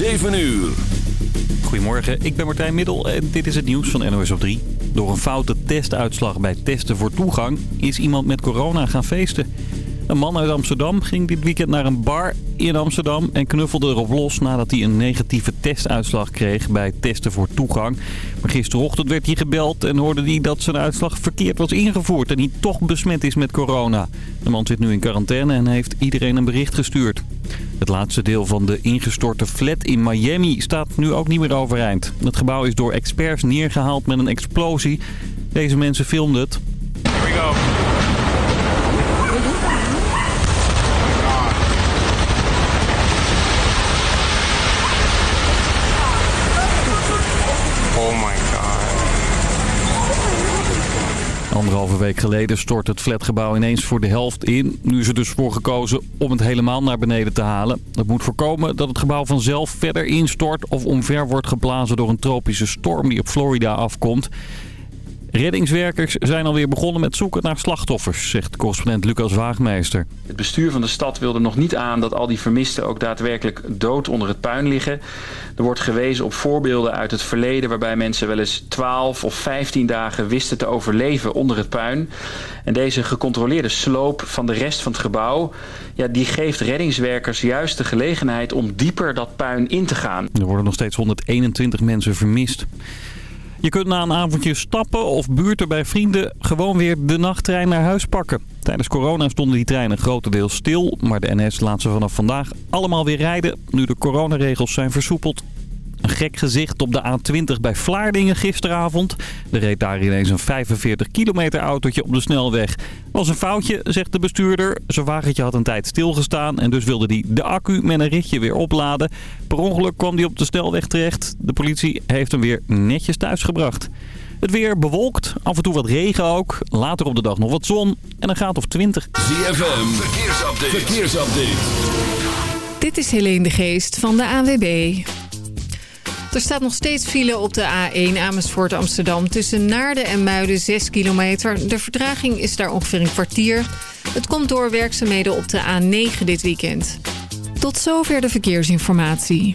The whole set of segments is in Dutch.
7 uur. Goedemorgen, ik ben Martijn Middel en dit is het nieuws van NOS op 3. Door een foute testuitslag bij testen voor toegang is iemand met corona gaan feesten. Een man uit Amsterdam ging dit weekend naar een bar in Amsterdam en knuffelde erop los nadat hij een negatieve testuitslag kreeg bij testen voor toegang. Maar gisterochtend werd hij gebeld en hoorde hij dat zijn uitslag verkeerd was ingevoerd en hij toch besmet is met corona. De man zit nu in quarantaine en heeft iedereen een bericht gestuurd. Het laatste deel van de ingestorte flat in Miami staat nu ook niet meer overeind. Het gebouw is door experts neergehaald met een explosie. Deze mensen filmden het. Here we go. Oh my god. Anderhalve week geleden stort het flatgebouw ineens voor de helft in. Nu is er dus voor gekozen om het helemaal naar beneden te halen. Dat moet voorkomen dat het gebouw vanzelf verder instort... of omver wordt geblazen door een tropische storm die op Florida afkomt. Reddingswerkers zijn alweer begonnen met zoeken naar slachtoffers, zegt correspondent Lucas Waagmeester. Het bestuur van de stad wilde nog niet aan dat al die vermisten ook daadwerkelijk dood onder het puin liggen. Er wordt gewezen op voorbeelden uit het verleden waarbij mensen wel eens 12 of 15 dagen wisten te overleven onder het puin. En deze gecontroleerde sloop van de rest van het gebouw, ja, die geeft reddingswerkers juist de gelegenheid om dieper dat puin in te gaan. Er worden nog steeds 121 mensen vermist. Je kunt na een avondje stappen of buurten bij vrienden gewoon weer de nachttrein naar huis pakken. Tijdens corona stonden die treinen grotendeels stil, maar de NS laat ze vanaf vandaag allemaal weer rijden nu de coronaregels zijn versoepeld. Een gek gezicht op de A20 bij Vlaardingen gisteravond. Er reed daar ineens een 45 kilometer autootje op de snelweg. Was een foutje, zegt de bestuurder. Zijn wagentje had een tijd stilgestaan en dus wilde hij de accu met een ritje weer opladen. Per ongeluk kwam hij op de snelweg terecht. De politie heeft hem weer netjes thuisgebracht. Het weer bewolkt, af en toe wat regen ook. Later op de dag nog wat zon en een graad of 20. ZFM, verkeersupdate. verkeersupdate. Dit is Helene de Geest van de AWB. Er staat nog steeds file op de A1 Amersfoort Amsterdam. Tussen Naarden en Muiden 6 kilometer. De vertraging is daar ongeveer een kwartier. Het komt door werkzaamheden op de A9 dit weekend. Tot zover de verkeersinformatie.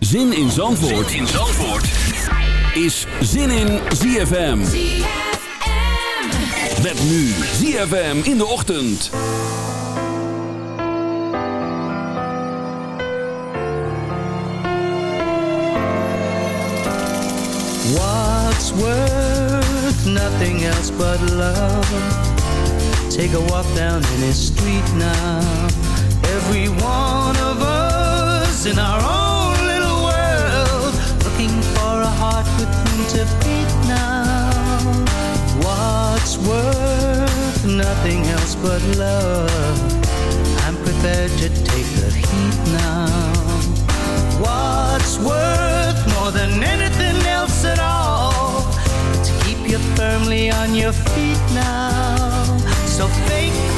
Zin in Zandvoort, in Zandvoort. is Zin in ZFM. Met nu ZFM in de ochtend. What's worth nothing else but love? Take a walk down any street now. Every one of us in our own heart with to beat now. What's worth nothing else but love? I'm prepared to take the heat now. What's worth more than anything else at all? To keep you firmly on your feet now. So fake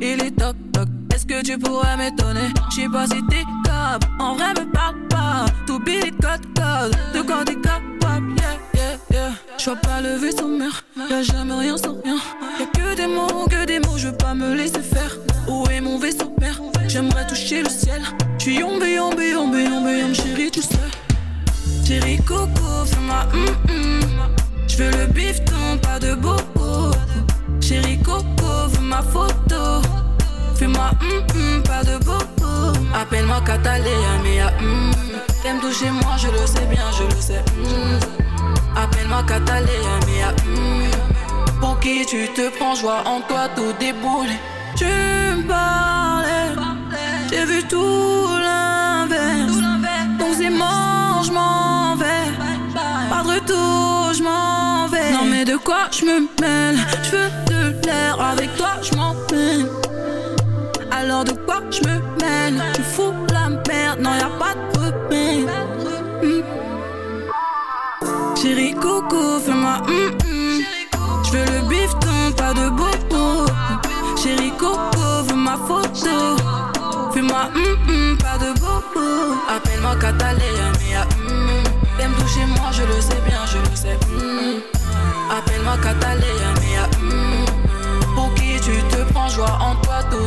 Il est toc toc. Est-ce que tu pourrais m'étonner? J'sais pas si t'es capable, en vrai me parle pas. Tout billet code code, de quoi t'es capable, yeah yeah yeah. J'vois pas le vaisseau mère, y'a jamais rien sans rien. Y'a que des mots, que des mots, je veux pas me laisser faire. Où est mon vaisseau père? J'aimerais toucher le ciel. J'suis yombe, yombe, yombe, yombe, yombe, chérie, tu sais. Chérie Coco, fais-moi hum hum. J'veux le bifton, pas de bobo. Chérie Coco, veux ma photo. Fais-moi hum hum, pas de bobo. Appelle-moi Catalina, mais hum. T'aimes toucher moi, je le sais bien, je le sais. Appelle-moi Catalina, mais hum. Pour qui tu te prends, joie en toi, tout déboule. Tu me parlais, j'ai vu tout l'inverse. Donc c'est mort, je m'en vais. Pas de retour, je m'en vais. De quoi je me mêle Je veux de l'air, avec toi je m'en peine. Alors de quoi je me mêle? Tu fous la merde, non y'a pas de repère. Hmm. Chérie Coco, fais-moi hum hum. Je veux le bifton, pas de bobo. Chérie Coco, veux ma photo. Fais-moi hum hum, pas de bobo. Appelle-moi Catalina, mais hum. T'aimes toucher moi, je le sais bien, je le sais. Appelle-moi Catalina, mais hum. Pour qui tu te prends, joie en toi, tout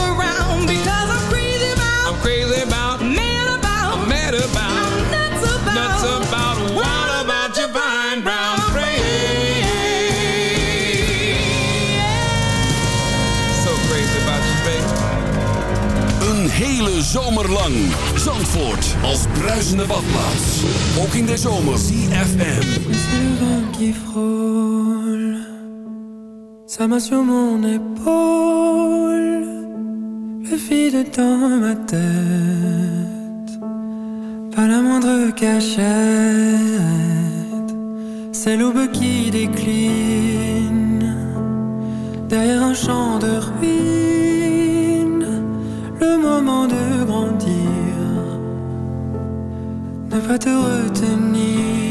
zomerlang. Zandvoort als bruisende badplaats. Walking in de zomer. CFM. Le qui frôle, ça m'a sur mon épaule. Le vide dans ma tête, pas la moindre cachette. C'est l'aube qui décline, derrière un champ de ruine, le moment de va te retenir.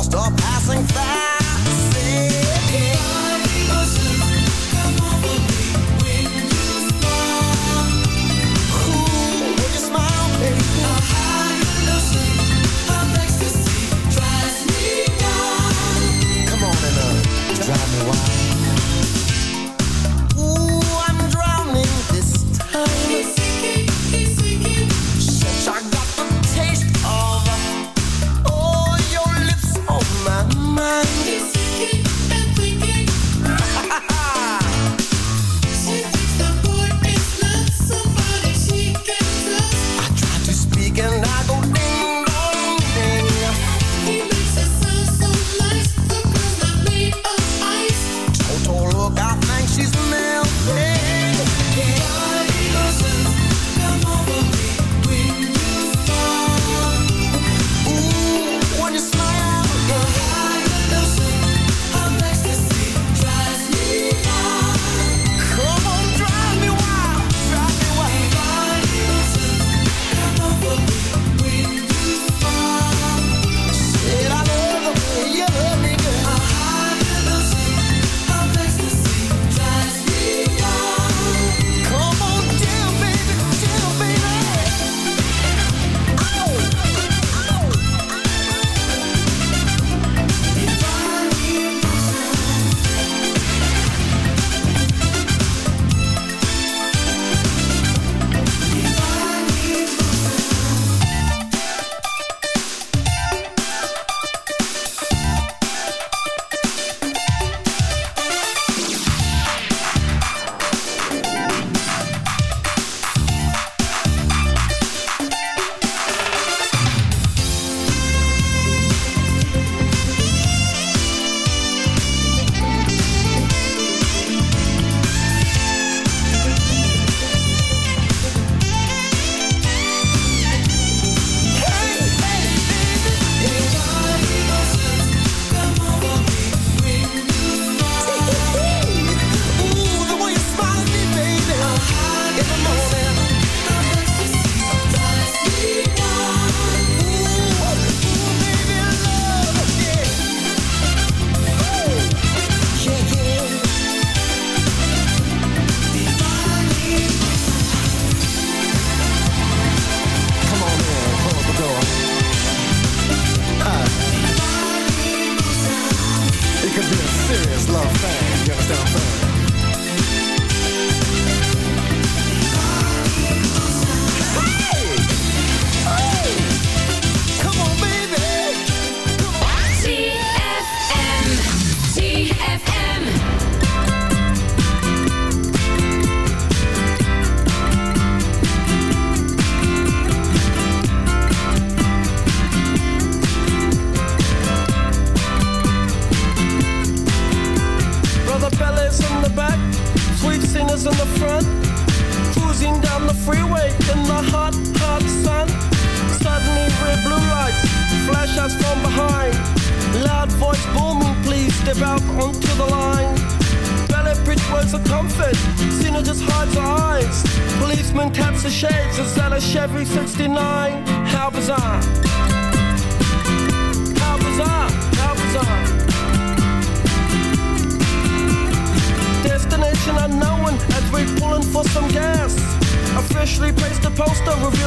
lost stop passing fast.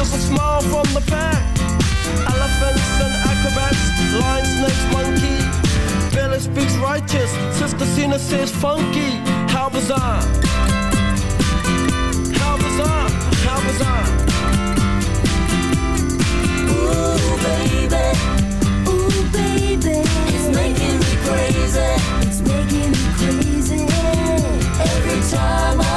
Poster a smile from the pack. Elephants and acrobats, lion, snakes, monkey. Billy speaks righteous, Sister Cena says funky. How bizarre! How bizarre! How bizarre! Ooh, baby. Ooh, baby. It's making me crazy. It's making me crazy. Every time I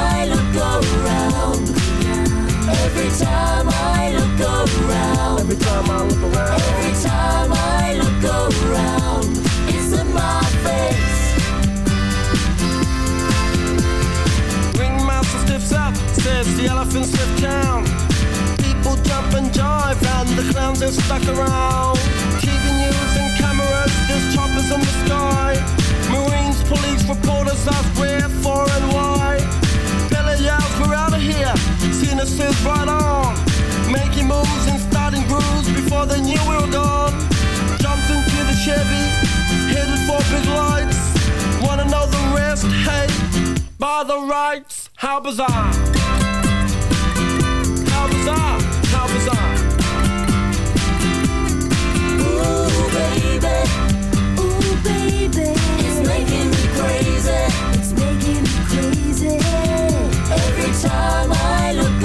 Every time I look around. Every time I look around. Every time I look around. It's in my face. Ringmaster stiffs up, says the elephants lift town. People jump and jive, and the clowns are stuck around. TV news and cameras, there's choppers in the sky. Marines, police, reporters ask where, for, and why. Says, right on. Making moves and starting grooves before they knew we were gone. Jumped into the Chevy, headed for big lights. Wanna know the rest? Hey, by the rights, how bizarre! How bizarre! How bizarre! Ooh, baby. Ooh, baby. It's making me crazy. It's making me crazy. Every time I look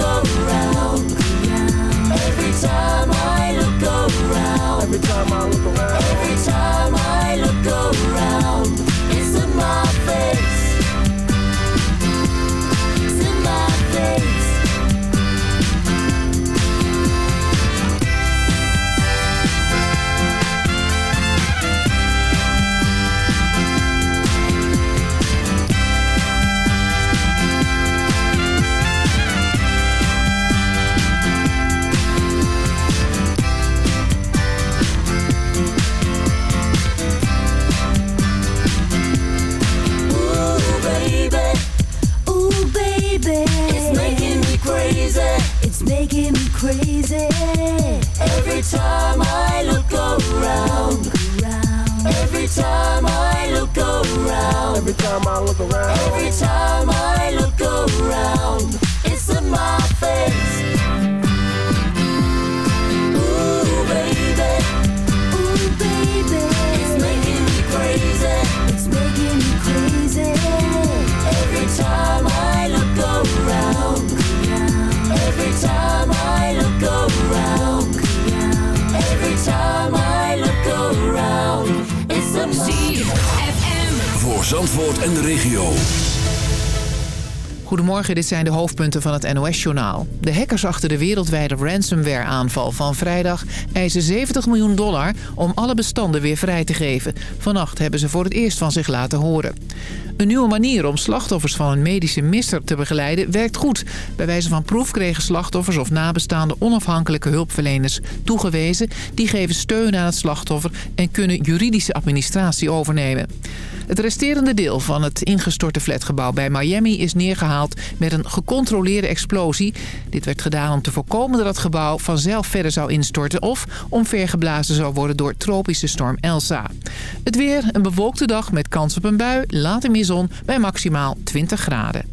Dit zijn de hoofdpunten van het NOS-journaal. De hackers achter de wereldwijde ransomware-aanval van vrijdag eisen 70 miljoen dollar om alle bestanden weer vrij te geven. Vannacht hebben ze voor het eerst van zich laten horen. Een nieuwe manier om slachtoffers van een medische misser te begeleiden werkt goed. Bij wijze van proef kregen slachtoffers of nabestaande onafhankelijke hulpverleners toegewezen. Die geven steun aan het slachtoffer en kunnen juridische administratie overnemen. Het resterende deel van het ingestorte flatgebouw bij Miami is neergehaald met een gecontroleerde explosie. Dit werd gedaan om te voorkomen dat het gebouw vanzelf verder zou instorten of omvergeblazen zou worden door tropische storm Elsa. Het weer, een bewolkte dag met kans op een bui, later meer zon bij maximaal 20 graden.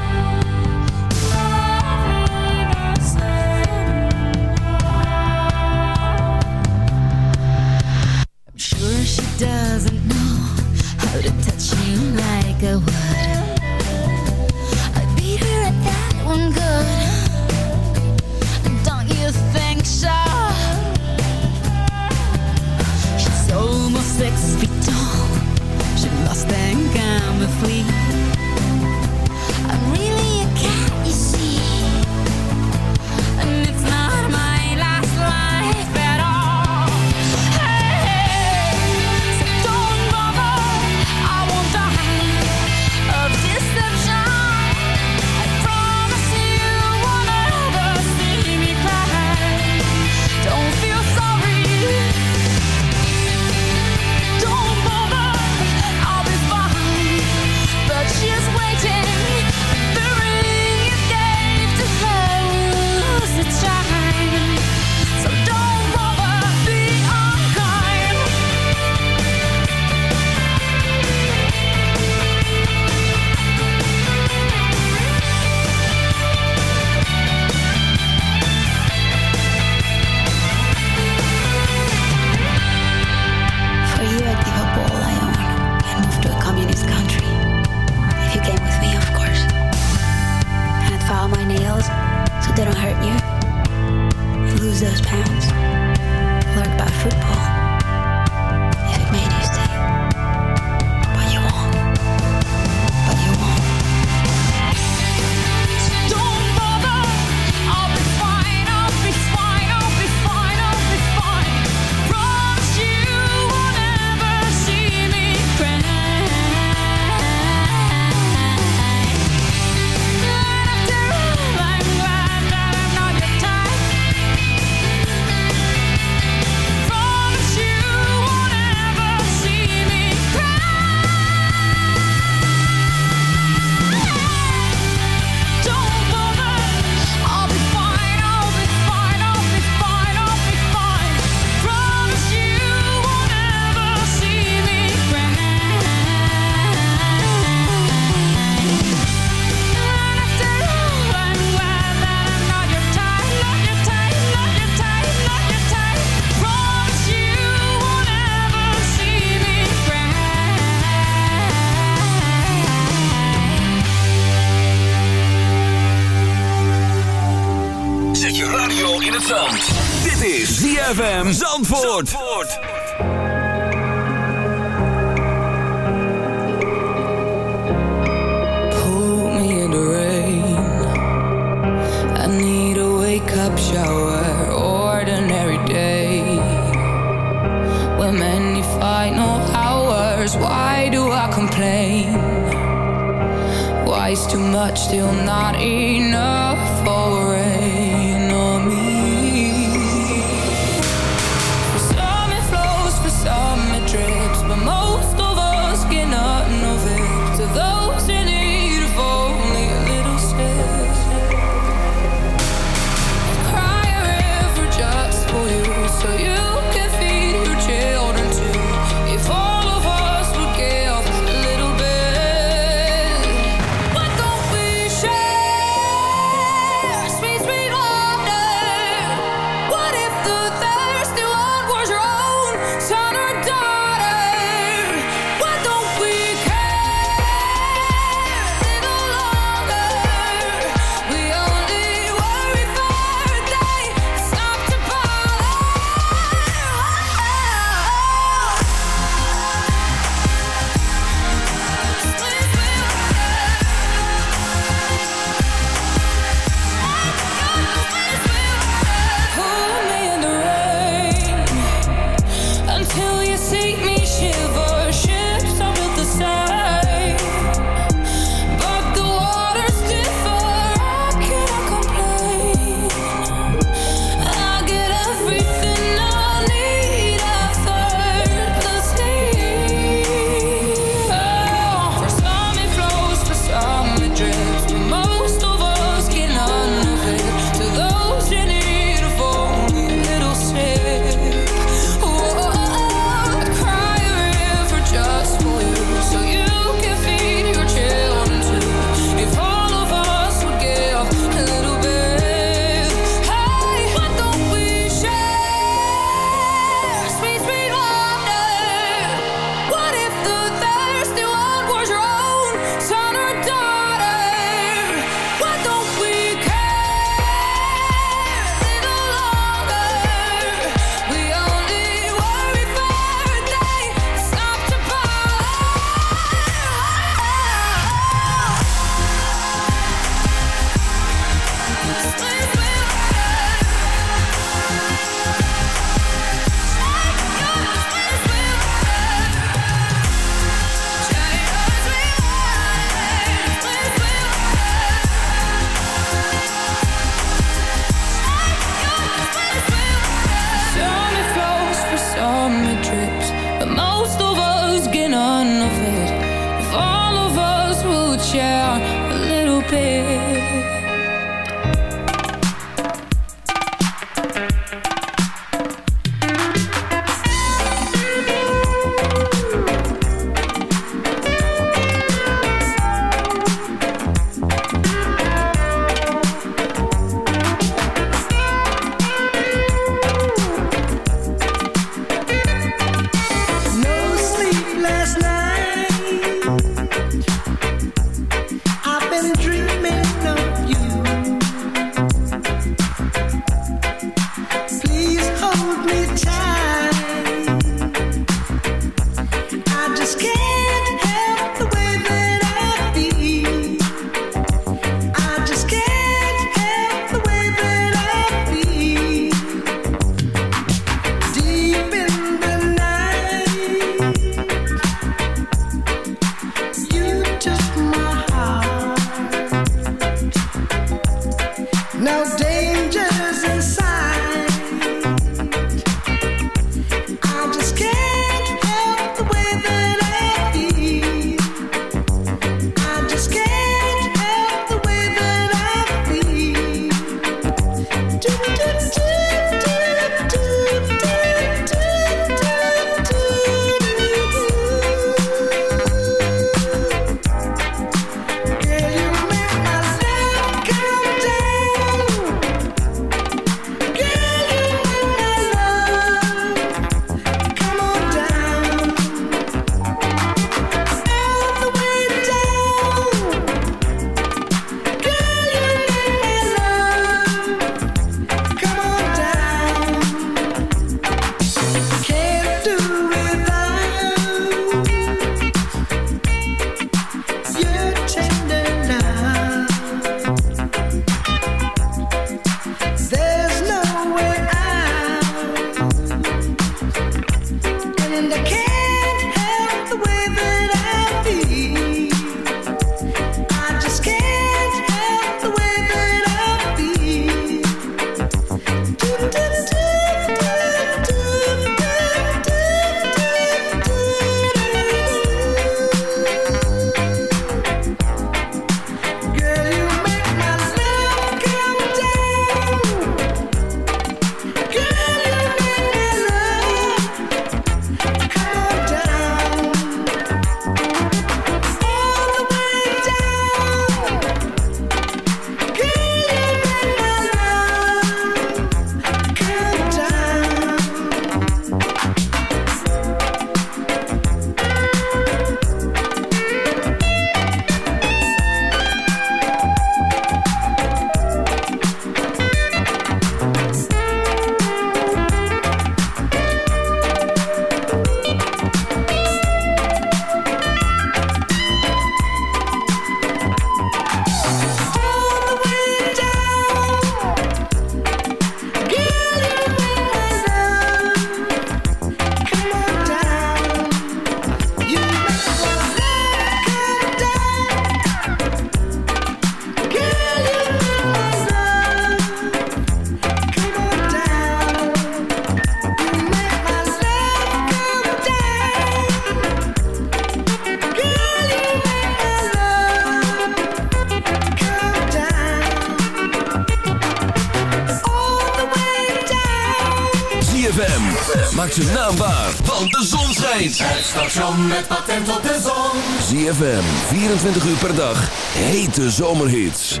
ZFM, 24 uur per dag. Hete zomerhits.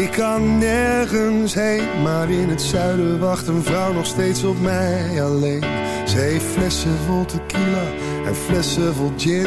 Ik kan nergens heen, maar in het zuiden wacht een vrouw nog steeds op mij alleen. Ze heeft flessen vol tequila en flessen vol gin.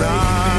late.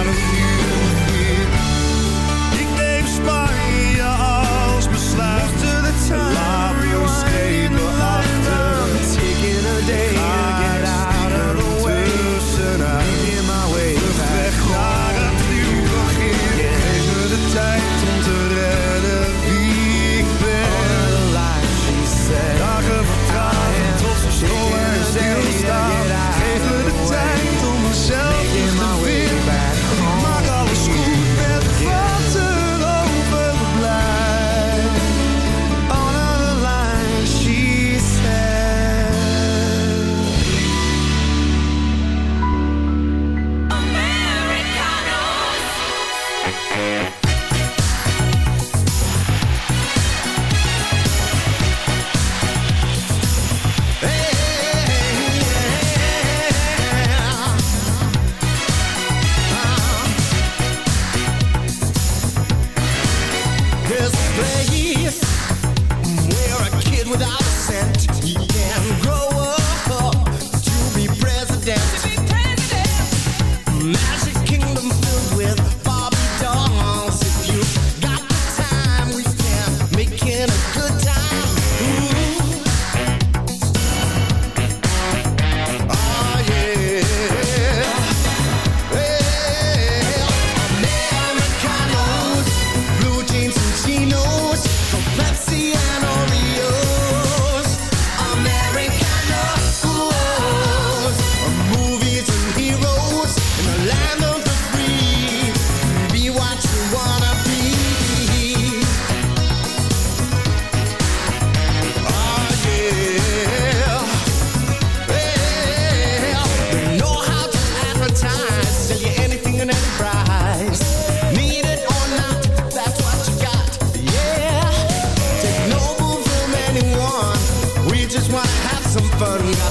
never